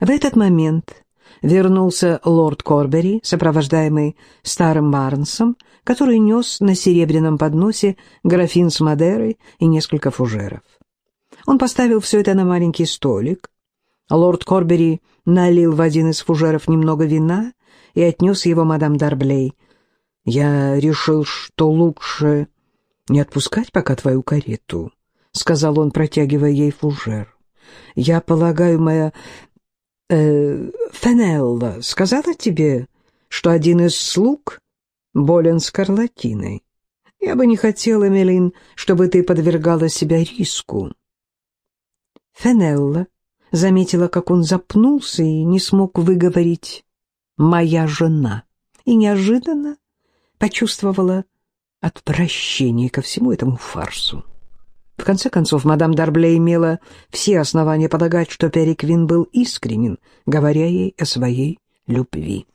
В этот момент вернулся лорд Корбери, сопровождаемый старым Барнсом, который нес на серебряном подносе графин с Мадерой и несколько фужеров. Он поставил все это на маленький столик. Лорд Корбери налил в один из фужеров немного вина и отнес его мадам Дарблей. «Я решил, что лучше не отпускать пока твою карету», — сказал он, протягивая ей фужер. «Я полагаю, моя э, Фенелла сказала тебе, что один из слуг болен скарлатиной. Я бы не хотела, Мелин, чтобы ты подвергала себя риску. Фенелла заметила, как он запнулся и не смог выговорить «моя жена», и неожиданно почувствовала отвращение ко всему этому фарсу. В конце концов, мадам Дарбле имела все основания полагать, что Переквин был искренен, говоря ей о своей любви.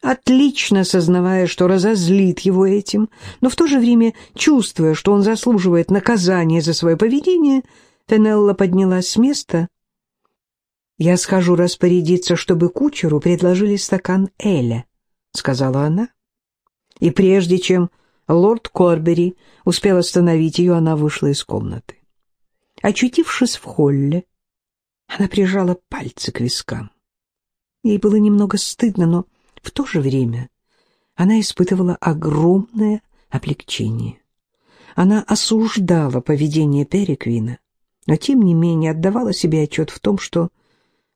Отлично сознавая, что разозлит его этим, но в то же время чувствуя, что он заслуживает наказания за свое поведение, Фенелла поднялась с места. «Я схожу распорядиться, чтобы кучеру предложили стакан Эля», — сказала она. И прежде чем лорд Корбери успел остановить ее, она вышла из комнаты. Очутившись в холле, она прижала пальцы к вискам. Ей было немного стыдно, но в то же время она испытывала огромное облегчение. Она осуждала поведение Переквина, но тем не менее отдавала себе отчет в том, что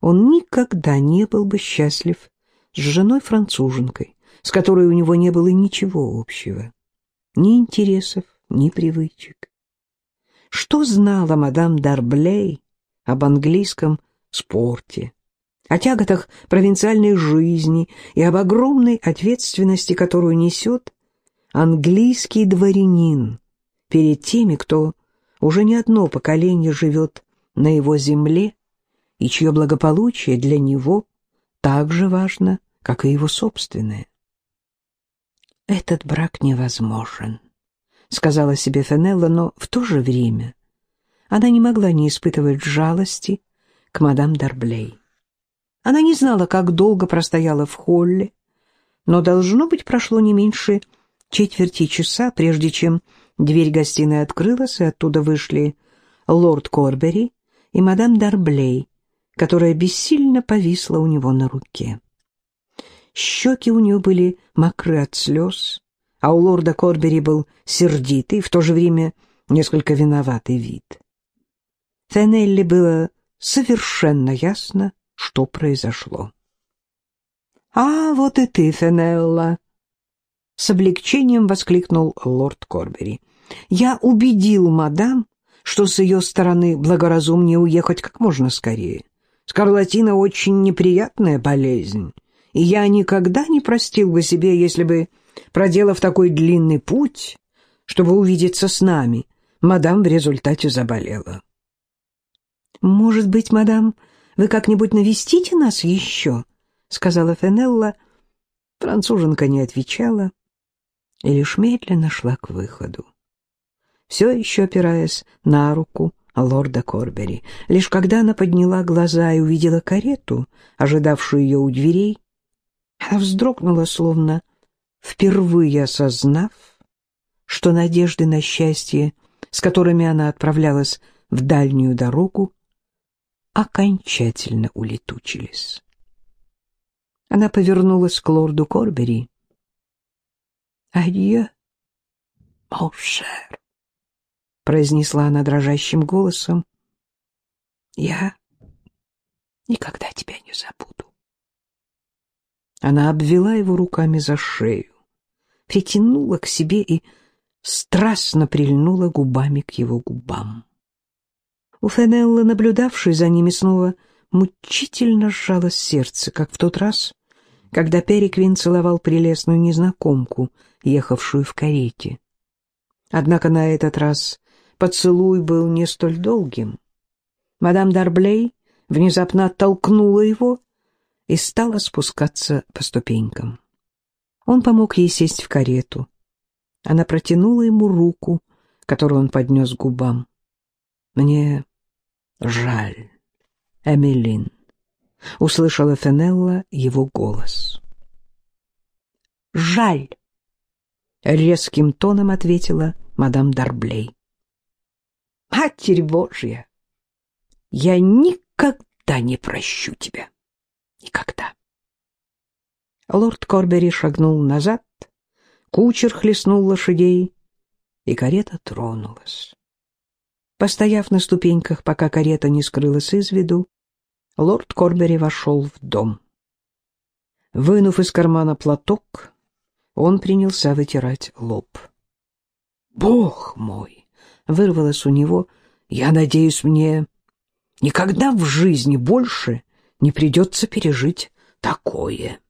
он никогда не был бы счастлив с женой-француженкой, с которой у него не было ничего общего ни интересов, ни привычек. Что знала мадам Дарблей об английском спорте, о тяготах провинциальной жизни и об огромной ответственности, которую несет английский дворянин перед теми, кто уже не одно поколение живет на его земле и чье благополучие для него так же важно, как и его собственное. «Этот брак невозможен», — сказала себе Фенелла, но в то же время она не могла не испытывать жалости к мадам Дарблей. Она не знала, как долго простояла в холле, но, должно быть, прошло не меньше четверти часа, прежде чем дверь гостиной открылась, и оттуда вышли лорд Корбери и мадам Дарблей, которая бессильно повисла у него на руке. Щеки у нее были мокры от слез, а у лорда Корбери был сердитый, в то же время несколько виноватый вид. Фенелли было совершенно ясно, что произошло. «А, вот и ты, Фенелла!» С облегчением воскликнул лорд Корбери. «Я убедил мадам, что с ее стороны благоразумнее уехать как можно скорее. Скарлатина очень неприятная болезнь, я никогда не простил бы себе, если бы, проделав такой длинный путь, чтобы увидеться с нами, мадам в результате заболела. «Может быть, мадам, вы как-нибудь навестите нас еще?» — сказала Фенелла. Француженка не отвечала и лишь медленно шла к выходу. Все еще опираясь на руку лорда Корбери. Лишь когда она подняла глаза и увидела карету, ожидавшую ее у дверей, она вздрогнула, словно впервые осознав, что надежды на счастье, с которыми она отправлялась в дальнюю дорогу, окончательно улетучились. Она повернулась к лорду Корбери. «Адье, моншер», — произнесла она дрожащим голосом. «Я никогда тебя не забуду». Она обвела его руками за шею, притянула к себе и страстно прильнула губами к его губам. У Фенеллы, наблюдавшей за ними снова, мучительно сжалось сердце, как в тот раз, когда Переквин целовал прелестную незнакомку, ехавшую в карете. Однако на этот раз поцелуй был не столь долгим. Мадам Дарблей внезапно оттолкнула его и стала спускаться по ступенькам. Он помог ей сесть в карету. Она протянула ему руку, которую он поднес к губам. «Мне жаль, Эмилин. — услышала Фенелла его голос. «Жаль!» — резким тоном ответила мадам Дарблей. «Матерь Божья! Я никогда не прощу тебя! Никогда!» Лорд Корбери шагнул назад, кучер хлестнул лошадей, и карета тронулась. Постояв на ступеньках, пока карета не скрылась из виду, лорд Корбери вошел в дом. Вынув из кармана платок, он принялся вытирать лоб. «Бог мой!» — вырвалось у него. «Я надеюсь, мне никогда в жизни больше не придется пережить такое».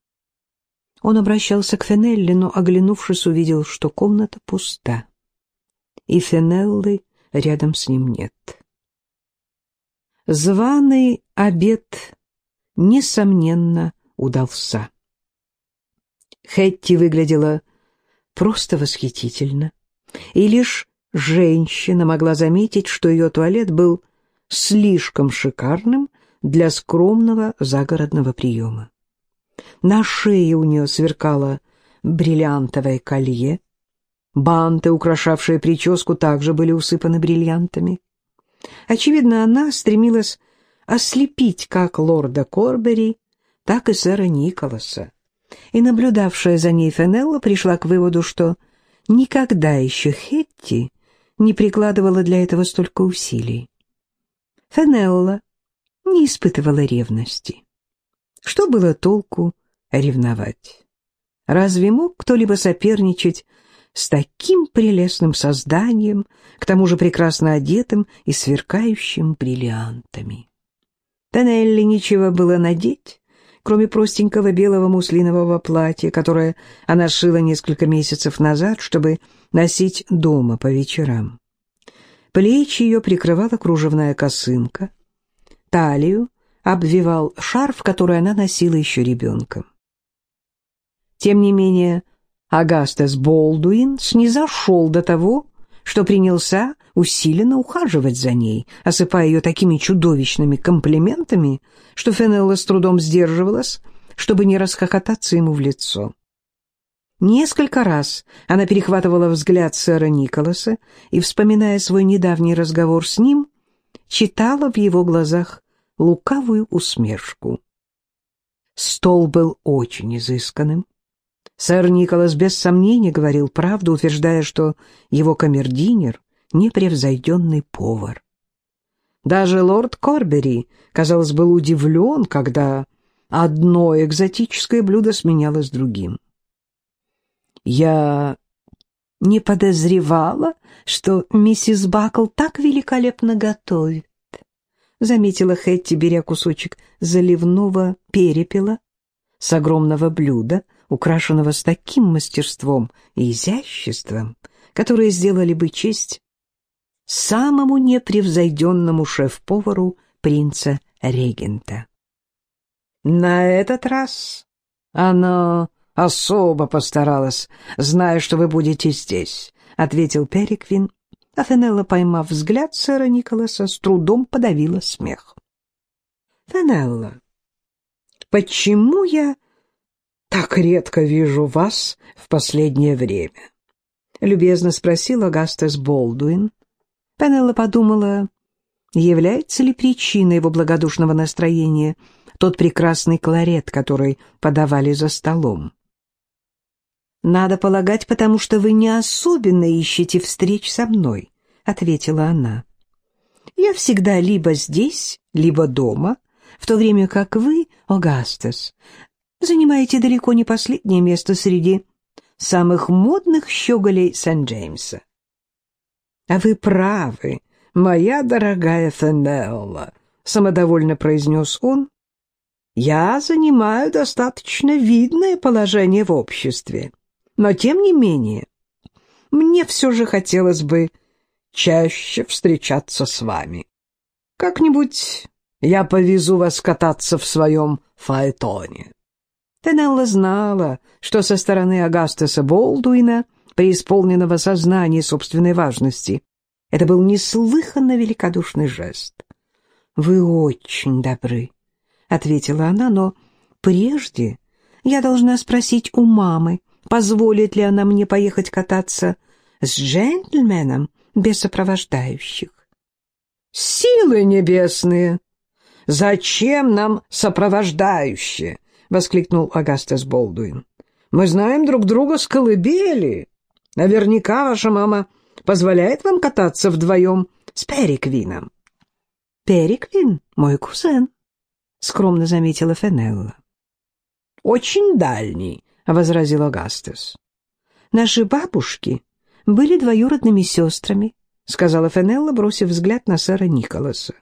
Он обращался к Фенелле, но, оглянувшись, увидел, что комната пуста, и Фенеллы рядом с ним нет. Званый обед, несомненно, удался. Хэтти выглядела просто восхитительно, и лишь женщина могла заметить, что ее туалет был слишком шикарным для скромного загородного приема. На шее у нее сверкало бриллиантовое колье, банты, украшавшие прическу, также были усыпаны бриллиантами. Очевидно, она стремилась ослепить как лорда Корбери, так и сэра Николаса. И наблюдавшая за ней Фенелла пришла к выводу, что никогда еще Хетти не прикладывала для этого столько усилий. Фенелла не испытывала ревности. Что было толку ревновать? Разве мог кто-либо соперничать с таким прелестным созданием, к тому же прекрасно одетым и сверкающим бриллиантами? Тонелли нечего было надеть, кроме простенького белого муслинового платья, которое она шила несколько месяцев назад, чтобы носить дома по вечерам. Плечи ее прикрывала кружевная косынка, талию обвивал шарф, который она носила еще ребенком. Тем не менее, Агастес Болдуин снизошел до того, что принялся усиленно ухаживать за ней, осыпая ее такими чудовищными комплиментами, что Фенелла с трудом сдерживалась, чтобы не расхохотаться ему в лицо. Несколько раз она перехватывала взгляд сэра Николаса и, вспоминая свой недавний разговор с ним, читала в его глазах лукавую усмешку. Стол был очень изысканным. Сэр Николас без сомнения говорил правду, утверждая, что его камердинер — непревзойденный повар. Даже лорд Корбери, казалось, был удивлен, когда одно экзотическое блюдо сменялось другим. «Я не подозревала, что миссис Бакл так великолепно готовит», — заметила Хэтти, беря кусочек заливного перепела с огромного блюда, украшенного с таким мастерством и изяществом, которые сделали бы честь самому непревзойденному шеф-повару принца-регента. На этот раз она особо постаралась, зная, что вы будете здесь, — ответил Переквин, Фенелла, поймав взгляд сэра Николаса, с трудом подавила смех. — Фенелла, почему я так редко вижу вас в последнее время? — любезно спросила Гастес Болдуин. Пенелла подумала, является ли причиной его благодушного настроения тот прекрасный кларет, который подавали за столом. «Надо полагать, потому что вы не особенно ищете встреч со мной», — ответила она. «Я всегда либо здесь, либо дома, в то время как вы, Огастес, занимаете далеко не последнее место среди самых модных щеголей Сент-Джеймса. «А вы правы, моя дорогая Фенелла», — самодовольно произнес он. «Я занимаю достаточно видное положение в обществе, но тем не менее мне все же хотелось бы чаще встречаться с вами. Как-нибудь я повезу вас кататься в своем фаэтоне». Фенелла знала, что со стороны Агастеса Болдуина, преисполненного сознания собственной важности, это был неслыханно великодушный жест. «Вы очень добры», — ответила она, — «но прежде я должна спросить у мамы, позволит ли она мне поехать кататься с джентльменом без сопровождающих». «Силы небесные! Зачем нам сопровождающие?» — воскликнул Агастес Болдуин. «Мы знаем друг друга с колыбели. Наверняка ваша мама позволяет вам кататься вдвоем с Периквином». «Периквин — мой кузен», — скромно заметила Фенелла. «Очень дальний», — возразил Агастес. «Наши бабушки были двоюродными сестрами», — сказала Фенелла, бросив взгляд на сэра Николаса.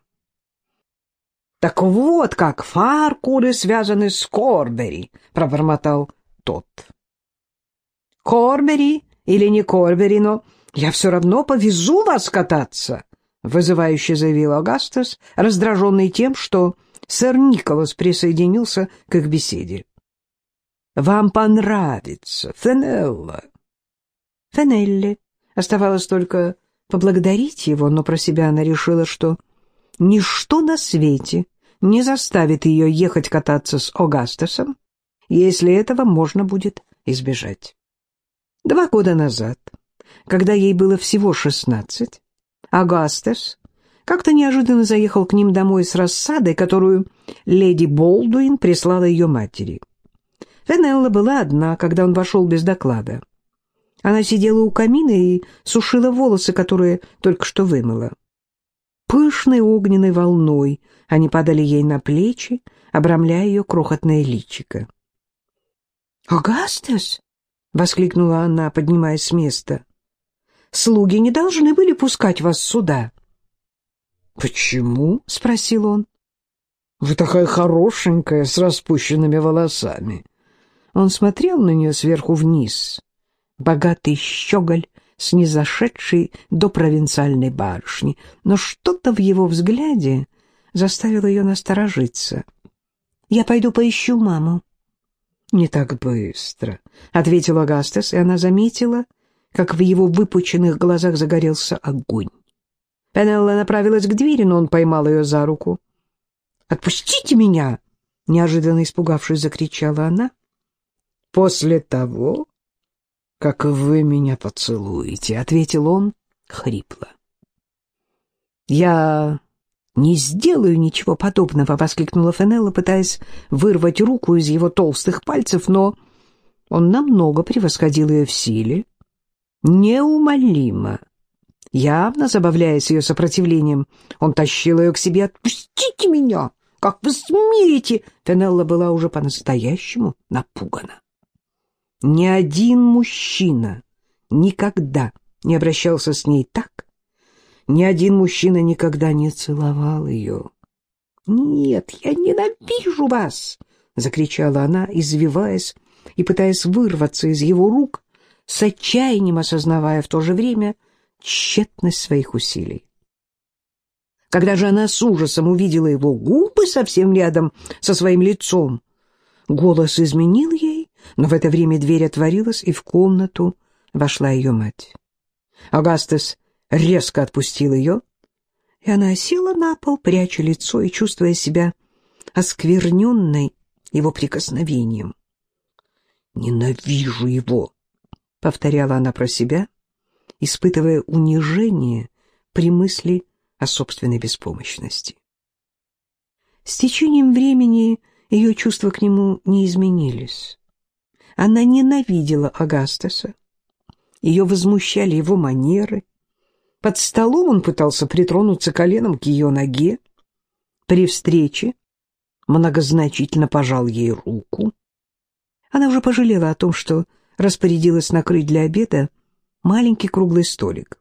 «Так вот как фаркуры связаны с Корбери», — пробормотал тот. «Корбери или не Корбери, но я все равно повезу вас кататься», — вызывающе заявил Агастас, раздраженный тем, что сэр Николас присоединился к их беседе. «Вам понравится, Фенелла». Фенелле. Оставалось только поблагодарить его, но про себя она решила, что ничто на свете не заставит ее ехать кататься с Огастасом, если этого можно будет избежать. Два года назад, когда ей было всего шестнадцать, Агастас как-то неожиданно заехал к ним домой с рассадой, которую леди Болдуин прислала ее матери. Фенелла была одна, когда он вошел без доклада. Она сидела у камина и сушила волосы, которые только что вымыла. Пышной огненной волной они падали ей на плечи, обрамляя ее крохотное личико. «Агастес!» — воскликнула она, поднимаясь с места. «Слуги не должны были пускать вас сюда». «Почему?» — спросил он. «Вы такая хорошенькая, с распущенными волосами». Он смотрел на нее сверху вниз. Богатый щеголь снизошедший до провинциальной барышни, но что-то в его взгляде заставило ее насторожиться. «Я пойду поищу маму». «Не так быстро», — ответила Агастес, и она заметила, как в его выпученных глазах загорелся огонь. Пенелла направилась к двери, но он поймал ее за руку. «Отпустите меня!» — неожиданно испугавшись, закричала она. «После того, как вы меня поцелуете», — ответил он хрипло. «Я не сделаю ничего подобного», — воскликнула Фенелла, пытаясь вырвать руку из его толстых пальцев, но он намного превосходил ее в силе. Неумолимо. Явно забавляясь ее сопротивлением, он тащил ее к себе. «Отпустите меня! Как вы смеете!» Фенелла была уже по-настоящему напугана. Ни один мужчина никогда не обращался с ней так, ни один мужчина никогда не целовал ее. «Нет, я ненавижу вас!» — закричала она, извиваясь и пытаясь вырваться из его рук, с отчаянием осознавая в то же время тщетность своих усилий. Когда же она с ужасом увидела его губы совсем рядом со своим лицом, голос изменил но в это время дверь отворилась, и в комнату вошла ее мать. Агастес резко отпустил ее, и она села на пол, пряча лицо и чувствуя себя оскверненной его прикосновением. «Ненавижу его!» — повторяла она про себя, испытывая унижение при мысли о собственной беспомощности. С течением времени ее чувства к нему не изменились. Она ненавидела Агастаса. Ее возмущали его манеры. Под столом он пытался притронуться коленом к ее ноге. При встрече многозначительно пожал ей руку. Она уже пожалела о том, что распорядилась накрыть для обеда маленький круглый столик.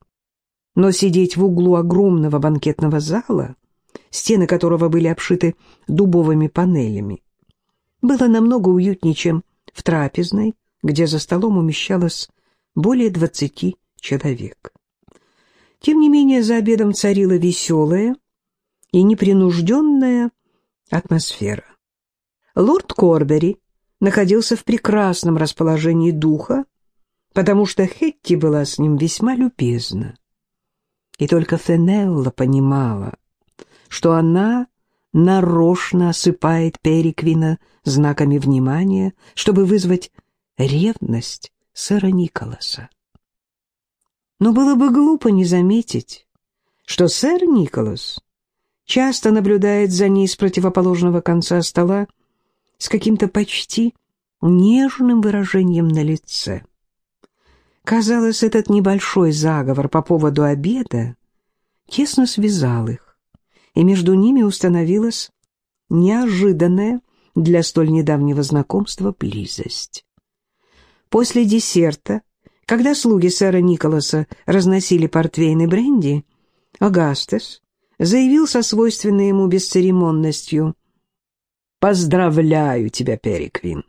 Но сидеть в углу огромного банкетного зала, стены которого были обшиты дубовыми панелями, было намного уютнее, чем в трапезной, где за столом умещалось более двадцати человек. Тем не менее, за обедом царила веселая и непринужденная атмосфера. Лорд Корбери находился в прекрасном расположении духа, потому что Хетти была с ним весьма любезна. И только Фенелла понимала, что она нарочно осыпает Переквина знаками внимания, чтобы вызвать ревность сэра Николаса. Но было бы глупо не заметить, что сэр Николас часто наблюдает за ней с противоположного конца стола с каким-то почти нежным выражением на лице. Казалось, этот небольшой заговор по поводу обеда тесно связал их, и между ними установилась неожиданная для столь недавнего знакомства близость. После десерта, когда слуги сэра Николаса разносили портвейн и бренди, Агастес заявил со свойственной ему бесцеремонностью «Поздравляю тебя, Переквин!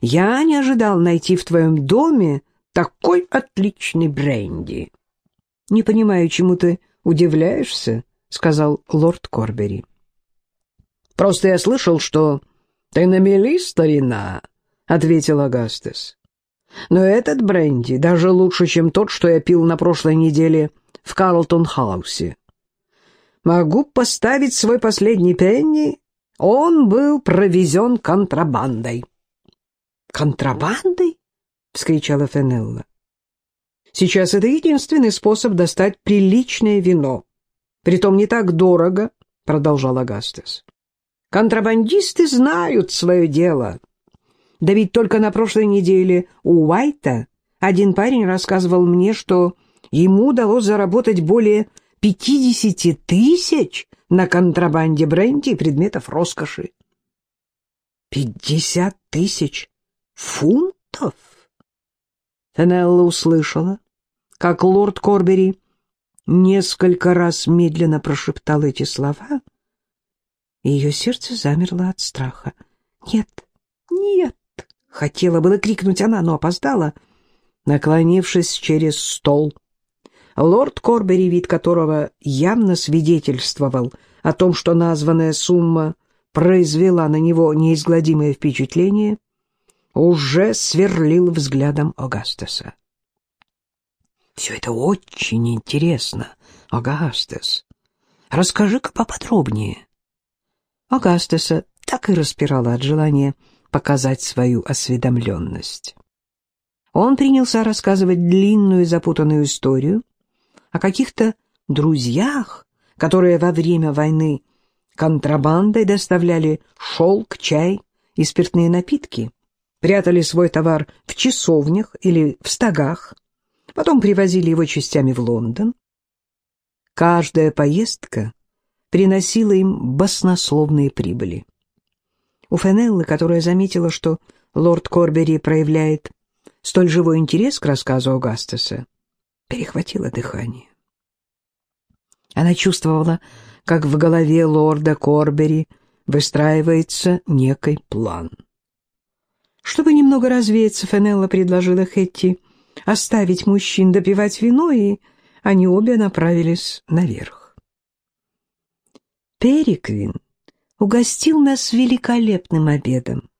Я не ожидал найти в твоем доме такой отличный бренди!» «Не понимаю, чему ты удивляешься?» — сказал лорд Корбери. «Просто я слышал, что ты на мели, старина», — ответил Агастес. «Но этот бренди даже лучше, чем тот, что я пил на прошлой неделе в Карлтон-хаусе. Могу поставить свой последний пенни. Он был провезен контрабандой». «Контрабандой?» — вскричала Фенелла. «Сейчас это единственный способ достать приличное вино. Притом не так дорого», — продолжал Агастес. «Контрабандисты знают свое дело. Да ведь только на прошлой неделе у Уайта один парень рассказывал мне, что ему удалось заработать более пятидесяти тысяч на контрабанде бренди и предметов роскоши. «Пятьдесят тысяч фунтов?» Фенелла услышала, как лорд Корбери несколько раз медленно прошептал эти слова, и ее сердце замерло от страха. «Нет, нет!» — хотела было крикнуть она, но опоздала, наклонившись через стол. Лорд Корбери, вид которого явно свидетельствовал о том, что названная сумма произвела на него неизгладимое впечатление, уже сверлил взглядом Агастеса. Все это очень интересно, Агастес. Расскажи-ка поподробнее. Агастеса так и распирала от желания показать свою осведомленность. Он принялся рассказывать длинную и запутанную историю о каких-то друзьях, которые во время войны контрабандой доставляли шелк, чай и спиртные напитки, прятали свой товар в часовнях или в стогах, потом привозили его частями в Лондон. Каждая поездка приносила им баснословные прибыли. У Фенеллы, которая заметила, что лорд Корбери проявляет столь живой интерес к рассказу Аугастеса, перехватило дыхание. Она чувствовала, как в голове лорда Корбери выстраивается некий план. Чтобы немного развеяться, Фенелла предложила Хетти оставить мужчин допивать вино, и они обе направились наверх. Переквин угостил нас великолепным обедом.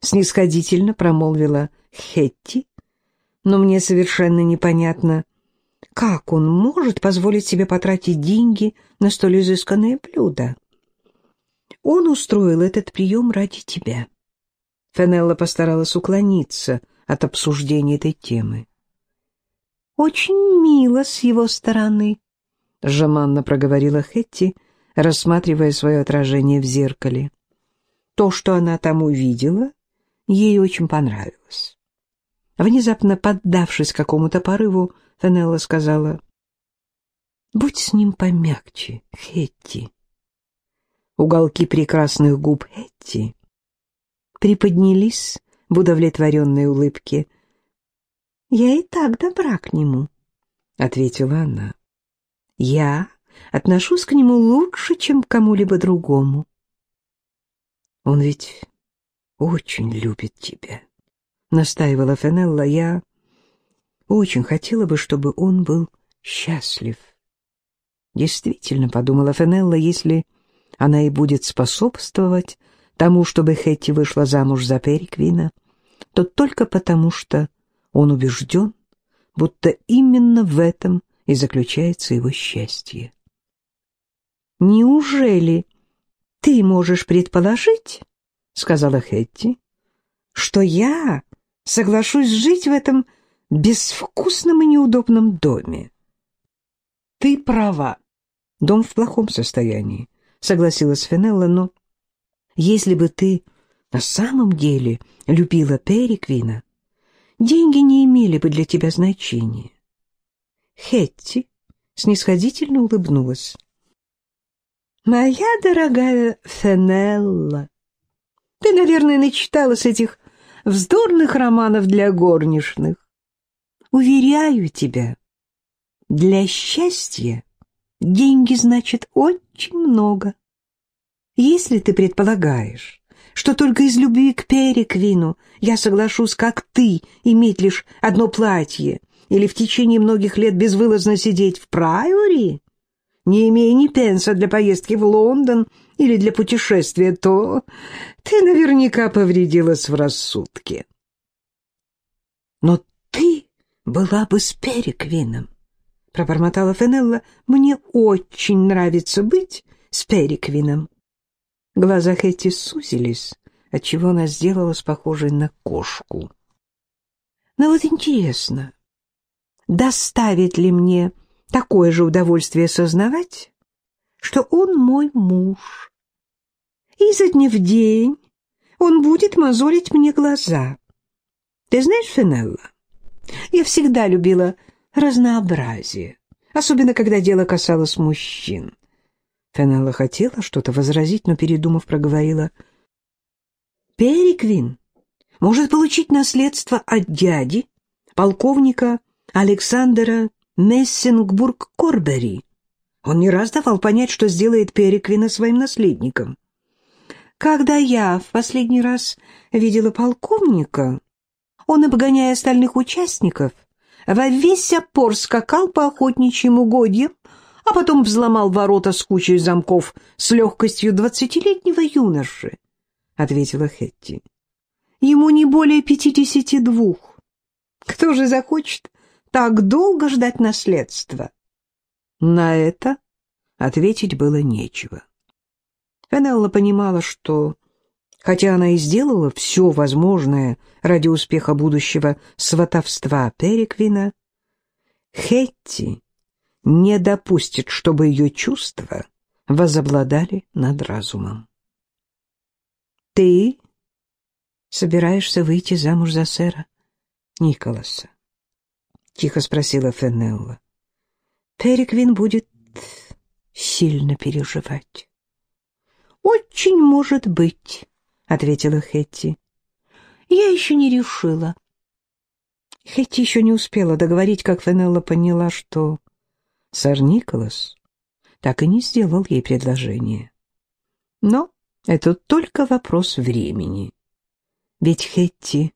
Снисходительно промолвила Хетти, но мне совершенно непонятно, как он может позволить себе потратить деньги на столь изысканное блюдо. Он устроил этот прием ради тебя. Фенелла постаралась уклониться от обсуждения этой темы. «Очень мило с его стороны», — жеманно проговорила Хетти, рассматривая свое отражение в зеркале. То, что она там увидела, ей очень понравилось. Внезапно поддавшись какому-то порыву, Фенелла сказала, «Будь с ним помягче, Хетти». Уголки прекрасных губ Хетти приподнялись в удовлетворенной улыбке, «Я и так добра к нему», — ответила она. «Я отношусь к нему лучше, чем к кому-либо другому». «Он ведь очень любит тебя», — настаивала Фенелла. «Я очень хотела бы, чтобы он был счастлив». Действительно, подумала Фенелла, если она и будет способствовать тому, чтобы Хэтти вышла замуж за Периквина, то только потому, что он убежден, будто именно в этом и заключается его счастье. Неужели Ты можешь предположить, — сказала Хетти, — что я соглашусь жить в этом безвкусном и неудобном доме. Ты права. Дом в плохом состоянии, — согласилась Фенелла, но если бы ты на самом деле любила Переквина, деньги не имели бы для тебя значения. Хетти снисходительно улыбнулась. «Моя дорогая Фенелла, ты, наверное, начиталась этих вздорных романов для горничных. Уверяю тебя, для счастья деньги значит очень много. Если ты предполагаешь, что только из любви к Переквину я соглашусь, как ты, иметь лишь одно платье или в течение многих лет безвылазно сидеть в прайори, не имея ни пенса для поездки в Лондон или для путешествия, то ты наверняка повредилась в рассудке. Но ты была бы с Переквином, — пробормотала Фенелла. Мне очень нравится быть с Переквином. Глаза Хэтти сузились, отчего она сделалась похожей на кошку. Но вот интересно, доставит ли мне такое же удовольствие сознавать, что он мой муж. И за дня в день он будет мозолить мне глаза. Ты знаешь, Фенелла, я всегда любила разнообразие, особенно когда дело касалось мужчин. Фенелла хотела что-то возразить, но, передумав, проговорила. «Переквин может получить наследство от дяди, полковника Александра Мессингбург-Корбери. Он не раз давал понять, что сделает Переквина своим наследником. Когда я в последний раз видела полковника, он, обгоняя остальных участников, во весь опор скакал по охотничьим угодьям, а потом взломал ворота с кучей замков с легкостью двадцатилетнего юноши, — ответила Хетти. Ему не более пятидесяти двух. Кто же захочет так долго ждать наследства? На это ответить было нечего. Фенелла понимала, что, хотя она и сделала все возможное ради успеха будущего сватовства Переквина, Хетти не допустит, чтобы ее чувства возобладали над разумом. «Ты собираешься выйти замуж за сэра Николаса?» — тихо спросила Фенелла. «Переквин будет сильно переживать». «Очень может быть», — ответила Хетти. «Я еще не решила». Хетти еще не успела договорить, как Фенелла поняла, что сэр Николас так и не сделал ей предложение. Но это только вопрос времени. Ведь Хетти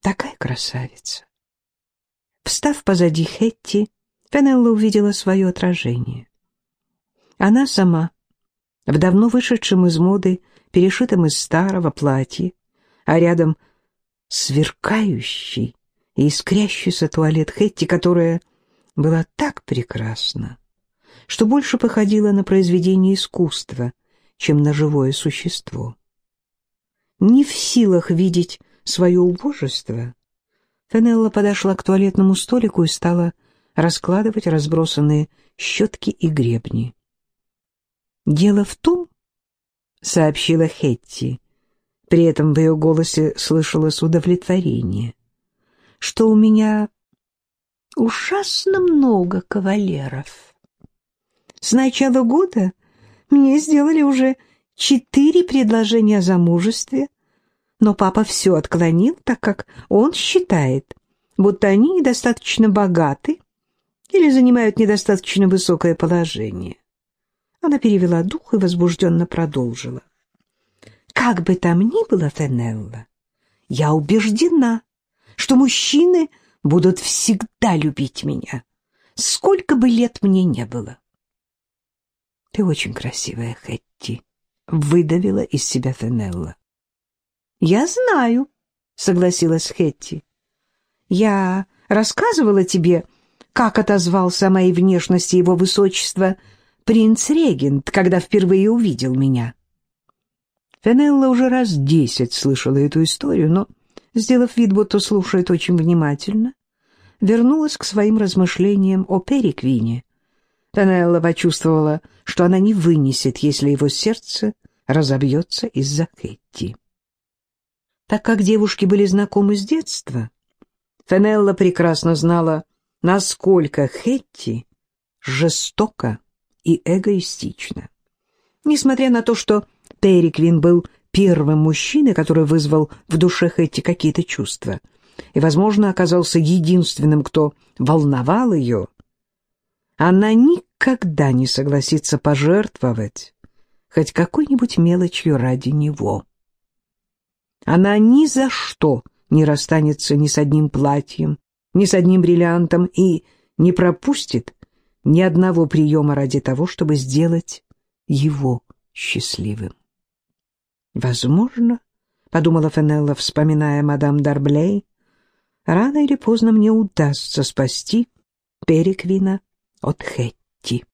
такая красавица. Встав позади Хетти, Фенелла увидела свое отражение. Она сама, в давно вышедшем из моды, перешитом из старого платья, а рядом сверкающий и искрящийся туалет Хетти, которая была так прекрасна, что больше походила на произведение искусства, чем на живое существо. Не в силах видеть свое убожество, Фенелла подошла к туалетному столику и стала раскладывать разбросанные щетки и гребни. «Дело в том, — сообщила Хетти, — при этом в ее голосе слышалось удовлетворение, — что у меня ужасно много кавалеров. С начала года мне сделали уже четыре предложения о замужестве, но папа все отклонил, так как он считает, будто они недостаточно богаты или занимают недостаточно высокое положение. Она перевела дух и возбужденно продолжила. «Как бы там ни было, Фенелла, я убеждена, что мужчины будут всегда любить меня, сколько бы лет мне не было». «Ты очень красивая, Хэтти», — выдавила из себя Фенелла. «Я знаю», — согласилась Хетти. «Я рассказывала тебе, как отозвался о моей внешности его высочество принц-регент, когда впервые увидел меня». Фенелла уже раз десять слышала эту историю, но, сделав вид, будто слушает очень внимательно, вернулась к своим размышлениям о Периквине. Фенелла почувствовала, что она не вынесет, если его сердце разобьется из-за Кэти. Так как девушки были знакомы с детства, Фенелла прекрасно знала, насколько Хетти жестока и эгоистична. Несмотря на то, что Периквин был первым мужчиной, который вызвал в душе Хэтти какие-то чувства, и, возможно, оказался единственным, кто волновал ее, она никогда не согласится пожертвовать хоть какой-нибудь мелочью ради него. Она ни за что не расстанется ни с одним платьем, ни с одним бриллиантом и не пропустит ни одного приема ради того, чтобы сделать его счастливым. Возможно, — подумала Фенелла, вспоминая мадам Дарблей, — рано или поздно мне удастся спасти Переквина от Хетти.